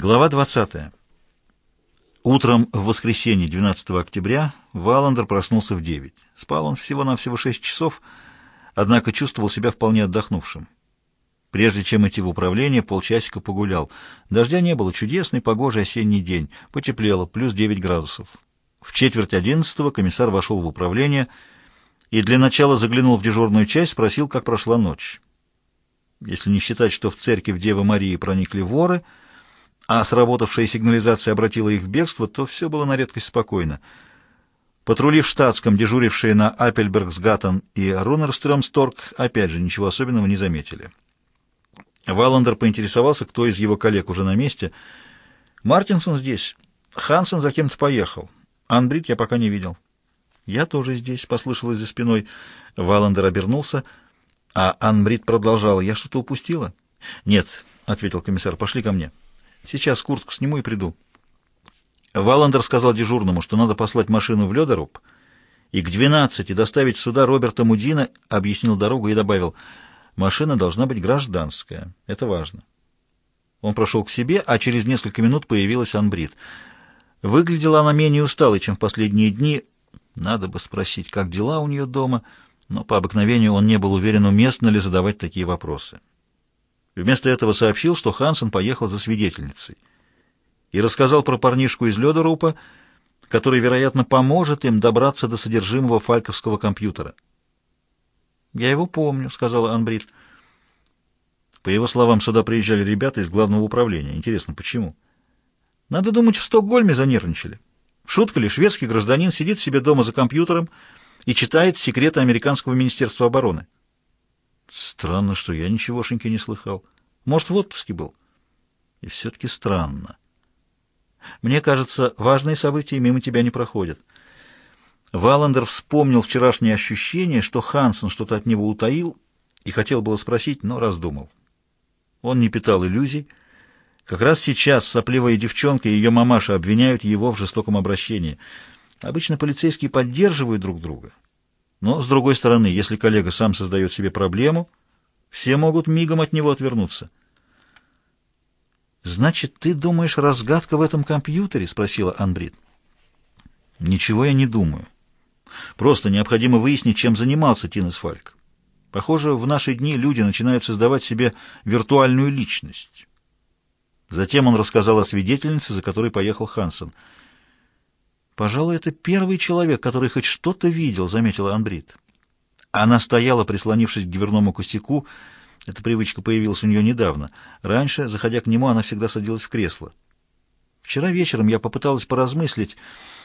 Глава 20. Утром в воскресенье 12 октября Валандер проснулся в 9. Спал он всего-навсего 6 часов, однако чувствовал себя вполне отдохнувшим. Прежде чем идти в управление, полчасика погулял. Дождя не было, чудесный погожий осенний день. Потеплело, плюс 9 градусов. В четверть одиннадцатого комиссар вошел в управление и для начала заглянул в дежурную часть, спросил, как прошла ночь. Если не считать, что в церковь Девы Марии проникли воры — а сработавшая сигнализация обратила их в бегство, то все было на редкость спокойно. Патрули в штатском, дежурившие на Аппельбергсгаттен и Рунерстрёмсторг, опять же ничего особенного не заметили. Валандер поинтересовался, кто из его коллег уже на месте. «Мартинсон здесь. Хансен за кем-то поехал. Анбрид я пока не видел». «Я тоже здесь», — послышалось за спиной. Валандер обернулся, а Анбрид продолжала. «Я что-то упустила?» «Нет», — ответил комиссар, — «пошли ко мне». Сейчас куртку сниму и приду. Валандер сказал дежурному, что надо послать машину в Ледоруб и к двенадцати доставить сюда Роберта Мудина, объяснил дорогу и добавил, машина должна быть гражданская. Это важно. Он прошел к себе, а через несколько минут появилась Анбрид. Выглядела она менее усталой, чем в последние дни. Надо бы спросить, как дела у нее дома, но по обыкновению он не был уверен, уместно ли задавать такие вопросы. Вместо этого сообщил, что Хансен поехал за свидетельницей. И рассказал про парнишку из Ледорупа, который, вероятно, поможет им добраться до содержимого фальковского компьютера. «Я его помню», — сказала Анбрид. По его словам, сюда приезжали ребята из главного управления. Интересно, почему? Надо думать, в Стокгольме занервничали. Шутка ли, шведский гражданин сидит себе дома за компьютером и читает секреты американского министерства обороны. Странно, что я ничегошеньки не слыхал. Может, в отпуске был. И все-таки странно. Мне кажется, важные события мимо тебя не проходят. Валандер вспомнил вчерашнее ощущение, что Хансен что-то от него утаил, и хотел было спросить, но раздумал. Он не питал иллюзий. Как раз сейчас сопливая девчонка и ее мамаша обвиняют его в жестоком обращении. Обычно полицейские поддерживают друг друга. Но, с другой стороны, если коллега сам создает себе проблему, все могут мигом от него отвернуться. «Значит, ты думаешь, разгадка в этом компьютере?» — спросила Анбрид. «Ничего я не думаю. Просто необходимо выяснить, чем занимался Тинес Фальк. Похоже, в наши дни люди начинают создавать себе виртуальную личность». Затем он рассказал о свидетельнице, за которой поехал Хансен — «Пожалуй, это первый человек, который хоть что-то видел», — заметила Анбрид. Она стояла, прислонившись к дверному косяку. Эта привычка появилась у нее недавно. Раньше, заходя к нему, она всегда садилась в кресло. Вчера вечером я попыталась поразмыслить.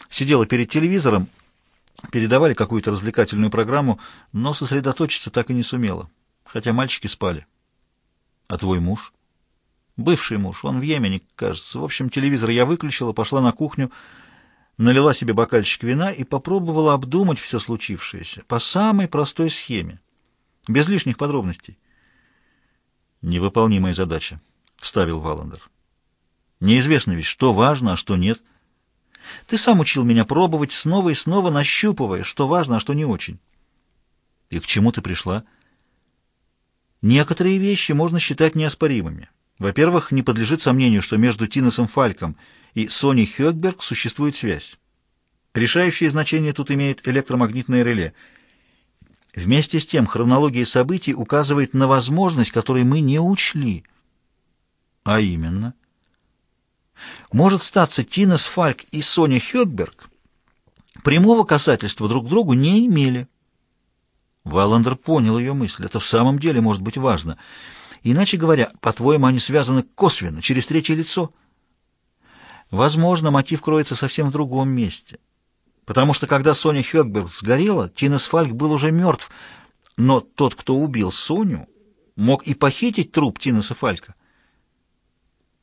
Сидела перед телевизором, передавали какую-то развлекательную программу, но сосредоточиться так и не сумела, хотя мальчики спали. «А твой муж?» «Бывший муж, он в Йемене, кажется. В общем, телевизор я выключила, пошла на кухню» налила себе бокальчик вина и попробовала обдумать все случившееся по самой простой схеме, без лишних подробностей. «Невыполнимая задача», — вставил Валандер. «Неизвестно ведь, что важно, а что нет. Ты сам учил меня пробовать снова и снова, нащупывая, что важно, а что не очень». «И к чему ты пришла?» «Некоторые вещи можно считать неоспоримыми. Во-первых, не подлежит сомнению, что между Тинесом Фальком и Соней Хёкберг существует связь. Решающее значение тут имеет электромагнитное реле. Вместе с тем, хронология событий указывает на возможность, которой мы не учли. А именно? Может статься Тинес Фальк и Соня Хёкберг прямого касательства друг к другу не имели. Валандер понял ее мысль. Это в самом деле может быть важно. Иначе говоря, по-твоему, они связаны косвенно, через третье лицо? Возможно, мотив кроется совсем в другом месте. Потому что когда Соня Хёкберг сгорела, Тинес Фальк был уже мертв, но тот, кто убил Соню, мог и похитить труп Тинеса Фалька.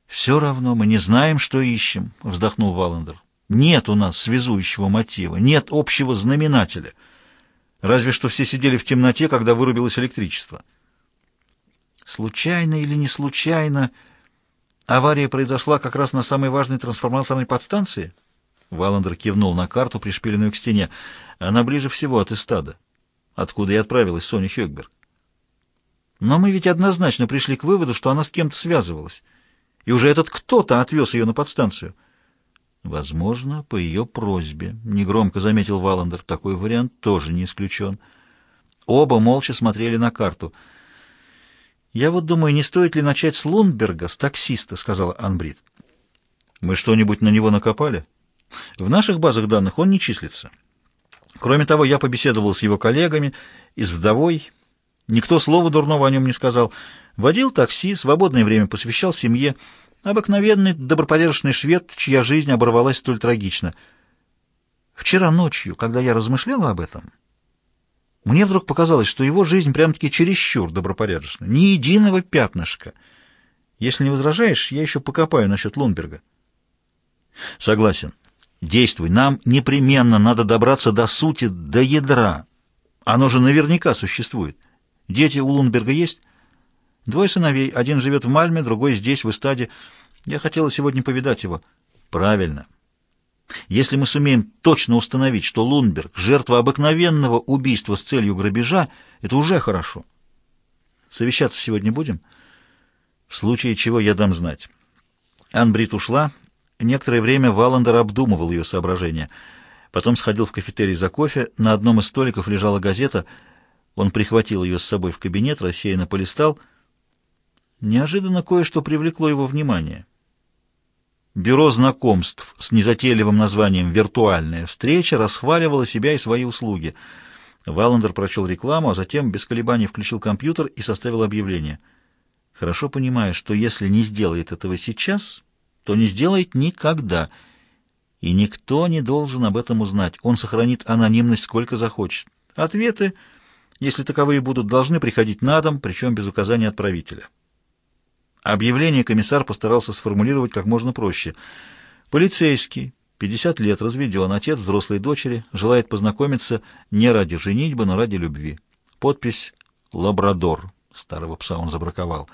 «Все равно мы не знаем, что ищем», — вздохнул Валандер. «Нет у нас связующего мотива, нет общего знаменателя. Разве что все сидели в темноте, когда вырубилось электричество». Случайно или не случайно авария произошла как раз на самой важной трансформаторной подстанции? Валандер кивнул на карту, пришпиленную к стене. Она ближе всего от эстада, откуда и отправилась Соня Хёкберг. Но мы ведь однозначно пришли к выводу, что она с кем-то связывалась. и уже этот кто-то отвез ее на подстанцию. Возможно, по ее просьбе, — негромко заметил Валандер. Такой вариант тоже не исключен. Оба молча смотрели на карту. «Я вот думаю, не стоит ли начать с Лундберга, с таксиста», — сказала Анбрид. «Мы что-нибудь на него накопали?» «В наших базах данных он не числится. Кроме того, я побеседовал с его коллегами и с вдовой. Никто слова дурного о нем не сказал. Водил такси, свободное время посвящал семье. Обыкновенный добропорядочный швед, чья жизнь оборвалась столь трагично. Вчера ночью, когда я размышляла об этом, мне вдруг показалось, что его жизнь прям-таки чересчур добропорядочна. Ни единого пятнышка. Если не возражаешь, я еще покопаю насчет Лунберга. Согласен. Действуй. Нам непременно надо добраться до сути, до ядра. Оно же наверняка существует. Дети у Лунберга есть? Двое сыновей. Один живет в Мальме, другой здесь, в Истаде. Я хотела сегодня повидать его. Правильно. Если мы сумеем точно установить, что Лунберг — жертва обыкновенного убийства с целью грабежа, это уже хорошо. Совещаться сегодня будем? В случае чего я дам знать. Анбрид ушла. Некоторое время Валандер обдумывал ее соображения. Потом сходил в кафетерий за кофе. На одном из столиков лежала газета. Он прихватил ее с собой в кабинет, рассеянно полистал. Неожиданно кое-что привлекло его внимание. Бюро знакомств с незатейливым названием «Виртуальная встреча» расхваливало себя и свои услуги. Валандер прочел рекламу, а затем без колебаний включил компьютер и составил объявление. Хорошо понимая, что если не сделает этого сейчас, то не сделает никогда. И никто не должен об этом узнать. Он сохранит анонимность сколько захочет. Ответы, если таковые будут, должны приходить на дом, причем без указания отправителя. Объявление комиссар постарался сформулировать как можно проще. Полицейский, 50 лет, разведен, отец взрослой дочери, желает познакомиться не ради женитьбы, но ради любви. Подпись «Лабрадор». Старого пса он забраковал.